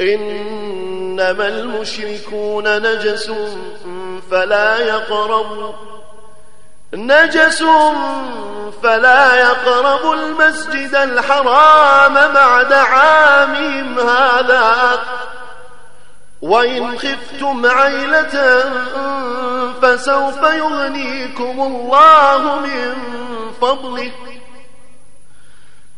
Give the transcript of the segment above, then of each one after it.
إنما المشركون نجس فلا يقربوا نجس فلا يقربوا المسجد الحرام بعد عامهم هذا. وإن خفتم عيلة فسوف يغنيكم الله من فضله.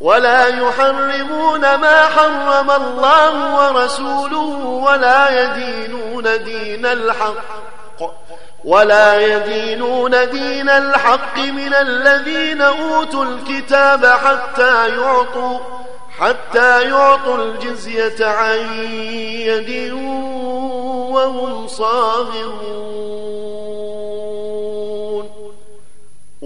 ولا يحرمون ما حرم الله ورسوله ولا يدينون دين الحق. ولا يدينون دين الحق من الذين أوتوا الكتاب حتى يعطوا حتى يعطوا الجزية عن يد وهم صاغرون.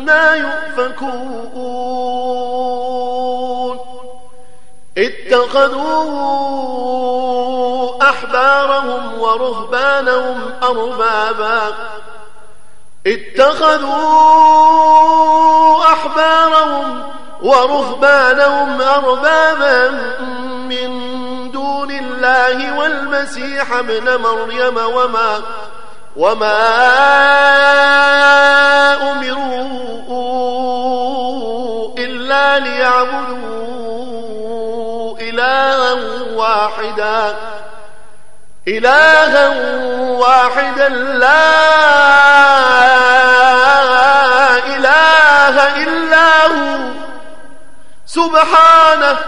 أنا يؤفكون. اتخذوا أحبارهم ورهبانهم أربابا. اتخذوا أحبارهم ورهبانهم أربابا من دون الله والمسيح ابن مريم وما وما إلها واحدا. إلها واحدا لا إله إلا هو. سبحانه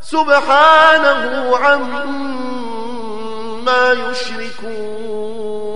سبحانه عما يشركون.